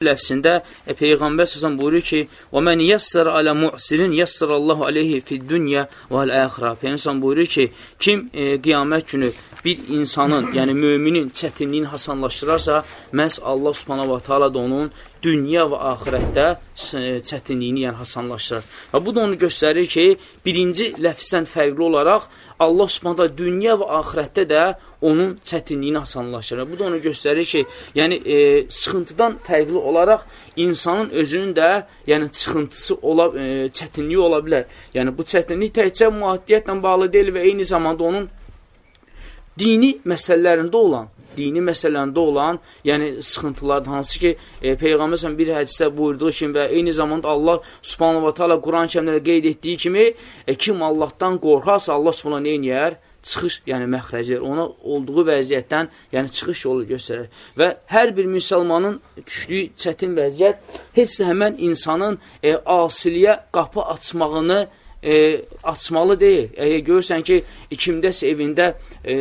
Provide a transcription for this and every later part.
ləfsində e, Peyğəmbər səsən buyurur ki, Və mən yəssər alə mu'sirin yəssər Allahu aleyhi fid dünya və əl-əxira. Peyğəmbər buyurur ki, kim e, qiyamət günü bir insanın, yəni müminin çətinliyini hasanlaşdırarsa, məhz Allah subhanahu wa ta'ala da onun dünya və axirətdə çətinliyini yəni hasanlaşdırır. Və bu da onu göstərir ki, birinci ləfsdən fərqli olaraq Allah subhanətə dünya və axirətdə də onun çətinliyini hasanlaşdırır. Bu da onu göstərir ki, yəni e, sıxıntıdan fərqli olaraq insanın özünün də yəni çıxıntısı ola, e, çətinliyi ola bilər. Yəni bu çətinlik təkcə maddiyyətlə bağlı deyil və eyni zamanda onun dini məsələlərində olan dini məsələndə olan, yəni sıxıntılardır, hansı ki, e, Peyğəmbər bir hədisdə buyurduğu kimi və eyni zamanda Allah subhanahu wa ta'ala Quran-ı kərimdə qeyd etdiyi kimi, e, kim Allahdan qorxarsa, Allah subhanahu nə eləyər? Çıxış, yəni məxrəci, ona olduğu vəziyyətdən, yəni çıxış yolu göstərir. Və hər bir müsəlmanın düşdüyü çətin vəziyyət heç də həmən insanın e, asiliyə qapı açmağını e, açmalı deyil. Əgər görürsən ki, kimdəsə evində e,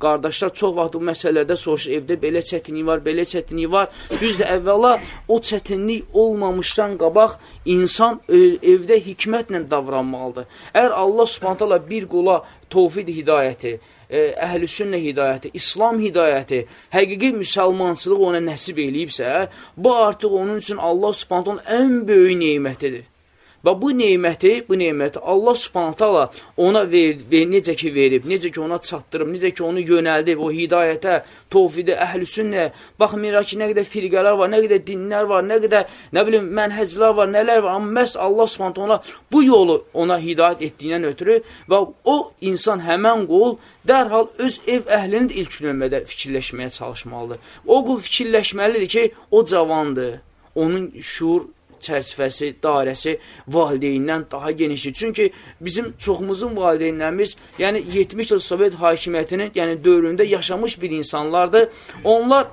qardaşlar çox vaxt bu məsələlərdə soruşur, evdə belə çətinlik var, belə çətinlik var. Düzdür, əvvəla o çətinlik olmamışdan qabaq insan e, evdə hikmətlə davranmalıdır. Əgər Allah subhantala bir qula tovfid hidayəti, e, əhl-i sünnə hidayəti, İslam hidayəti, həqiqi müsəlmançılıq ona nəsib eləyibsə, bu artıq onun üçün Allah subhantalın ən böyük neymətidir. Və bu neyməti, bu neyməti Allah subhanətələ ona ver, ver, necə ki verib, necə ki ona çatdırıb, necə ki onu yönəldib, o hidayətə, tovfidə, əhl-i sünnə, baxmayaraq ki, nə qədər firqələr var, nə qədər dinlər var, nə qədər, nə bilim, mənhəclər var, nələr var, amma məhz Allah subhanətə ona bu yolu ona hidayət etdiyindən ötürü və o insan həmən qul dərhal öz ev əhlini də ilk növmədə fikirləşməyə çalışmalıdır. O qul fikirləşməlidir ki, o cavandır, onun şuur çərçivəsi, dairəsi valideyndən daha genişdir. Çünki bizim çoxumuzun valideynlərimiz, yəni 70 il Sovet hakimiyyətinin yəni dövründə yaşamış bir insanlardır. Onlar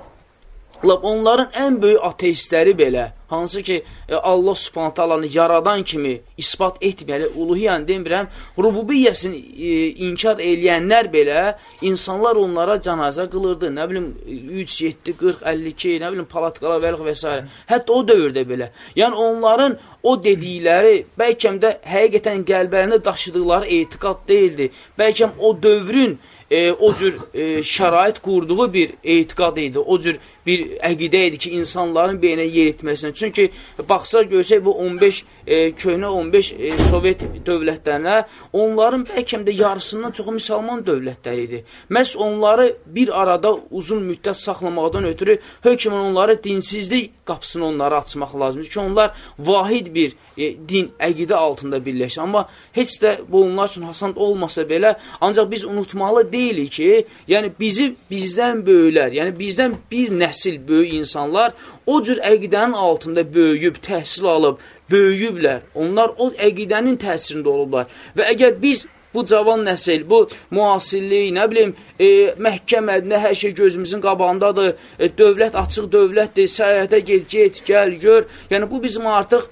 Lab onların ən böyük ateistləri belə, hansı ki e, Allah subhanət alanı yaradan kimi ispat etməyəli, uluhiyyən demirəm, rububiyyəsini e, inkar eləyənlər belə, insanlar onlara canazə qılırdı, nə bilim 3, 7, 40, 52, nə bilim palatqala vəlq və s. Hətta o dövrdə belə. Yəni onların o dedikləri, bəlkəm də həqiqətən qəlbərində daşıdıqları etiqat deyildi. Bəlkəm o dövrün e, o cür e, şərait qurduğu bir etiqad idi, o cür bir əqidə idi ki, insanların beyinə yer etməsinə. Çünki baxsaq görsək bu 15 e, köhnə 15 e, Sovet dövlətlərinə onların bəlkə də yarısından çoxu müsəlman dövlətləri idi. Məhz onları bir arada uzun müddət saxlamaqdan ötürü hökmən onları dinsizlik qapısını onlara açmaq lazımdır ki, onlar vahid bir e, din, əqidə altında birləşir. Amma heç də bu onlar üçün hasan olmasa belə, ancaq biz unutmalı deyilik ki, yəni bizi bizdən böyüklər, yəni bizdən bir nəsil böyük insanlar o cür əqidənin altında böyüyüb, təhsil alıb, böyüyüblər. Onlar o əqidənin təsirində olublar. Və əgər biz bu cavan nəsil, bu müasirlik, nə bilim, e, məhkəmədinə hər şey gözümüzün qabağındadır, e, dövlət açıq dövlətdir, səyahətə get, get, gəl, gör. Yəni bu bizim artıq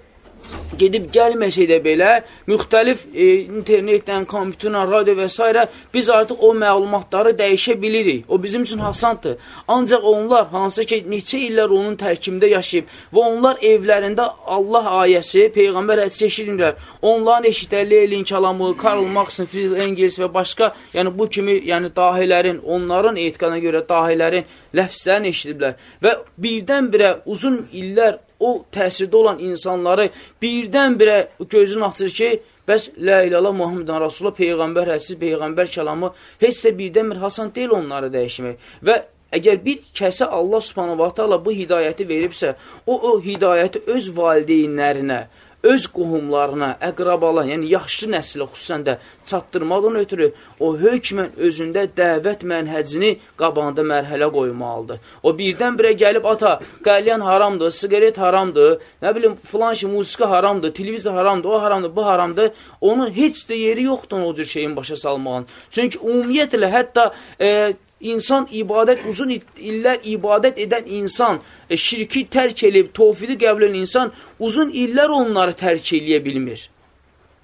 gedib gəlməsə də belə müxtəlif e, internetdən, kompüterlə, radio və s. biz artıq o məlumatları dəyişə bilirik. O bizim üçün hasandır. Ancaq onlar hansı ki, neçə illər onun tərkimdə yaşayıb və onlar evlərində Allah ayəsi, Peyğəmbər hədisi eşidirlər. Onların eşitərli elin kəlamı, Karl Marx, Friedrich Engels və başqa, yəni bu kimi yəni dahilərin, onların etiqadına görə dahilərin ləfslərini eşidiblər. Və birdən-birə uzun illər o təsirdə olan insanları birdən-birə gözünü açır ki, bəs Lə ilələ Muhammedən Rasulullah Peyğəmbər hədisi, Peyğəmbər kəlamı heç də birdən-bir hasan deyil onları dəyişmək. Və əgər bir kəsə Allah subhanahu wa ta'ala bu hidayəti veribsə, o, o hidayəti öz valideynlərinə, öz qohumlarına, əqrabalarına, yəni yaxşı nəsilə xüsusən də çatdırmadan ötürü o hökmən özündə dəvət mənhəcini qabağında mərhələ qoymalıdır. O birdən-birə gəlib, ata, qəlyan haramdır, sigaret haramdır, nə bilim, filan şey, musiqi haramdır, televizor haramdır, o haramdır, bu haramdır. Onun heç də yeri yoxdur o cür şeyin başa salmağın. Çünki ümumiyyətlə, hətta e, insan ibadət, uzun illər ibadət edən insan, e, şirki tərk edib, tovfidi qəbul edən insan uzun illər onları tərk eləyə bilmir.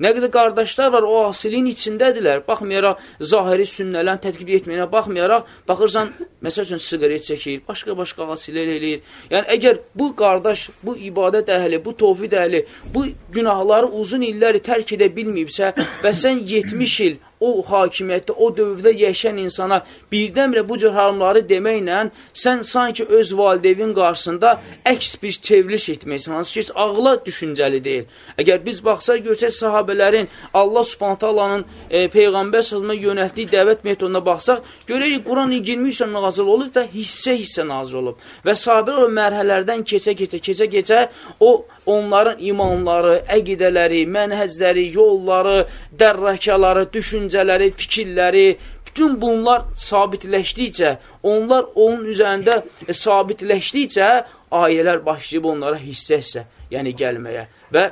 Nə qədər qardaşlar var, o asiliyin içindədirlər. Baxmayaraq, zahiri sünnələrin tədqiq etməyinə baxmayaraq, baxırsan, məsəl üçün, siqaret çəkir, başqa-başqa asilər eləyir. Yəni, əgər bu qardaş, bu ibadət əhli, bu tovfid əhli, bu günahları uzun illəri tərk edə bilməyibsə və sən 70 il o hakimiyyətdə, o dövrdə yaşayan insana birdəmrə bu cür haramları deməklə sən sanki öz valideyvin qarşısında əks bir çevriliş etməksən, hansı ki, ağla düşüncəli deyil. Əgər biz baxsaq, görsək sahabələrin Allah subhantalanın e, Peyğəmbər sözümə yönətdiyi dəvət metoduna baxsaq, görərik, Quran 23 nazil olub və hissə-hissə nazil olub. Və sahabələr o mərhələrdən keçə-keçə, keçə-keçə o onların imanları, əqidələri, mənhəzləri, yolları, dərrəkaları, düşüncələri, fikirləri, bütün bunlar sabitləşdikcə, onlar onun üzərində e, sabitləşdikcə ayələr başlayıb onlara hissə-hissə, yəni gəlməyə və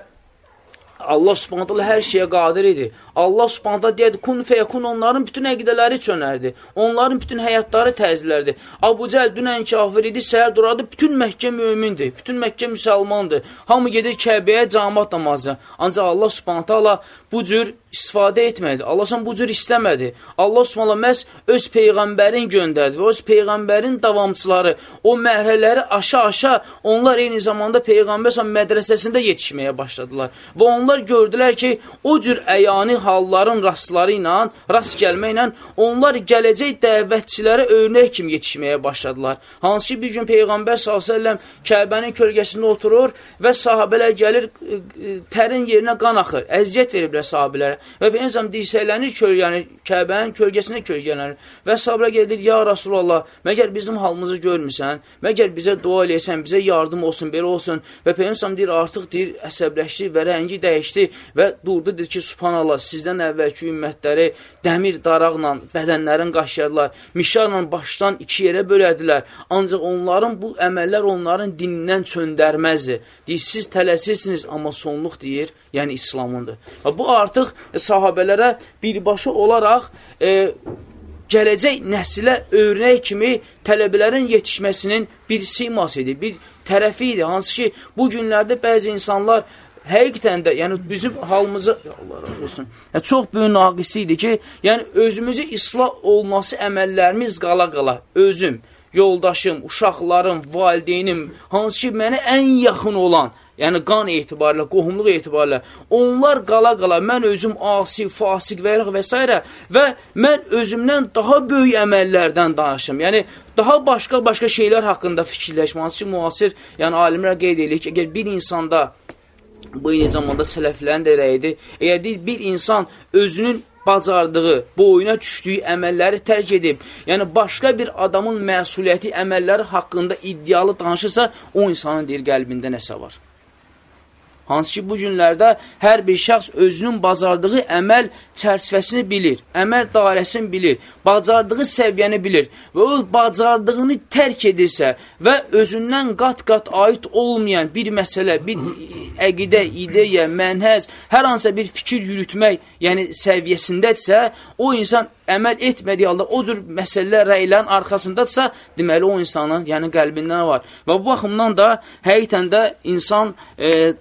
Allah subhanətələ hər şeyə qadir idi. Allah subhanətələ deyədi, kun feyəkun onların bütün əqidələri çönərdi. Onların bütün həyatları tərzlərdi. Abu Cəl dünən kafir idi, səhər duradı, bütün Məkkə mümindir, bütün Məkkə müsəlmandır. Hamı gedir Kəbəyə camat namazı. Ancaq Allah subhanətələ bu cür istifadə etmədi. Allah sən bu cür istəmədi. Allah subhanətələ məhz öz Peyğəmbərin göndərdi və öz Peyğəmbərin davamçıları o mərhələləri aşa-aşa onlar eyni zamanda Peyğəmbər mədrəsəsində yetişməyə başladılar. Və onlar onlar gördülər ki, o cür əyani halların rastları ilə, rast gəlməklə onlar gələcək dəvətçilərə örnək kimi yetişməyə başladılar. Hansı ki, bir gün Peyğəmbər s.ə.v Kəbənin kölgəsində oturur və sahabələr gəlir, tərin yerinə qan axır, əziyyət veriblər sahabələrə və Peyğəmbər dirsəklənir kölgəni, Kəbənin kölgəsində kölgələnir və sahabələr gedir, ya Rasulallah, məgər bizim halımızı görmüsən, məgər bizə dua eləyəsən, bizə yardım olsun, belə olsun? Və Peyğəmbər deyir, artıq deyir, əsəbləşdi və rəngi dəyişdi dəyişdi və durdu, dedi ki, subhanallah, sizdən əvvəlki ümmətləri dəmir daraqla bədənlərin qaşıyarlar, mişarla başdan iki yerə bölədilər. Ancaq onların bu əməllər onların dinindən çöndərməzdir. Deyir, siz tələsirsiniz, amma sonluq deyir, yəni İslamındır. Bu artıq sahabələrə birbaşa olaraq e, gələcək nəsilə örnək kimi tələbələrin yetişməsinin bir siması idi, bir tərəfi idi. Hansı ki, bu günlərdə bəzi insanlar həqiqətən də, yəni bizim halımızı, Allah razı olsun, yəni, çox böyük naqisi idi ki, yəni özümüzü islah olması əməllərimiz qala-qala, özüm, yoldaşım, uşaqlarım, valideynim, hansı ki, mənə ən yaxın olan, yəni qan etibarilə, qohumluq etibarilə, onlar qala-qala, mən özüm asi, fasik və və s. və mən özümdən daha böyük əməllərdən danışım. Yəni, daha başqa-başqa şeylər haqqında fikirləşmə, hansı ki, müasir, yəni alimlər qeyd edir ki, əgər bir insanda Bu eyni zamanda sələflərin də rəyidir. Əgər deyil, bir insan özünün bacardığı, boyuna düşdüyü əməlləri tərk edib, yəni başqa bir adamın məsuliyyəti əməlləri haqqında iddialı danışırsa, o insanın deyir, qəlbində nəsə var. Hansı ki, bu günlərdə hər bir şəxs özünün bacardığı əməl çərçivəsini bilir, əməl dairəsini bilir, bacardığı səviyyəni bilir və o bacardığını tərk edirsə və özündən qat-qat aid olmayan bir məsələ, bir əqidə, ideya, mənhəz, hər hansısa bir fikir yürütmək, yəni səviyyəsindədirsə, o insan əməl etmədiyi halda o cür məsələlər, rəylərin arxasındadırsa, deməli o insanın, yəni qəlbindən var. Və bu baxımdan da həqiqətən də insan e,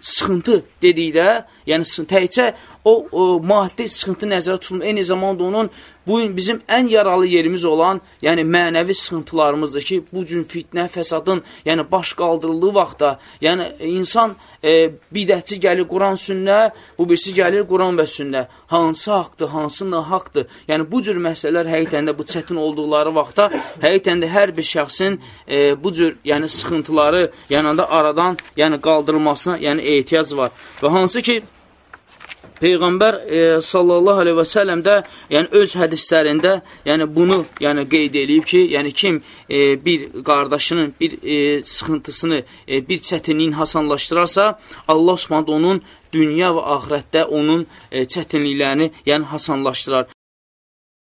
sıxıntı dedikdə, yəni təkcə o, o maddi sıxıntı nəzərə tutulur. Eyni zamanda onun bu gün bizim ən yaralı yerimiz olan, yəni mənəvi sıxıntılarımızdır ki, bu cür fitnə, fəsadın, yəni baş qaldırıldığı vaxtda, yəni insan e, bidətçi gəlir Quran sünnə, bu birisi gəlir Quran və sünnə. Hansı haqdır, hansı nahaqdır? Yəni bu cür məsələlər həqiqətən də bu çətin olduqları vaxtda həqiqətən də hər bir şəxsin e, bu cür yəni sıxıntıları yəni da aradan yəni qaldırılmasına yəni ehtiyac var. Və hansı ki Peyğəmbər e, sallallahu aleyhi və səlləm də yəni öz hədislərində yəni bunu yəni qeyd eləyib ki, yəni kim e, bir qardaşının bir e, sıxıntısını, e, bir çətinliyin hasanlaşdırarsa, Allah Subhanahu onun dünya və axirətdə onun e, çətinliklərini yəni hasanlaşdırar.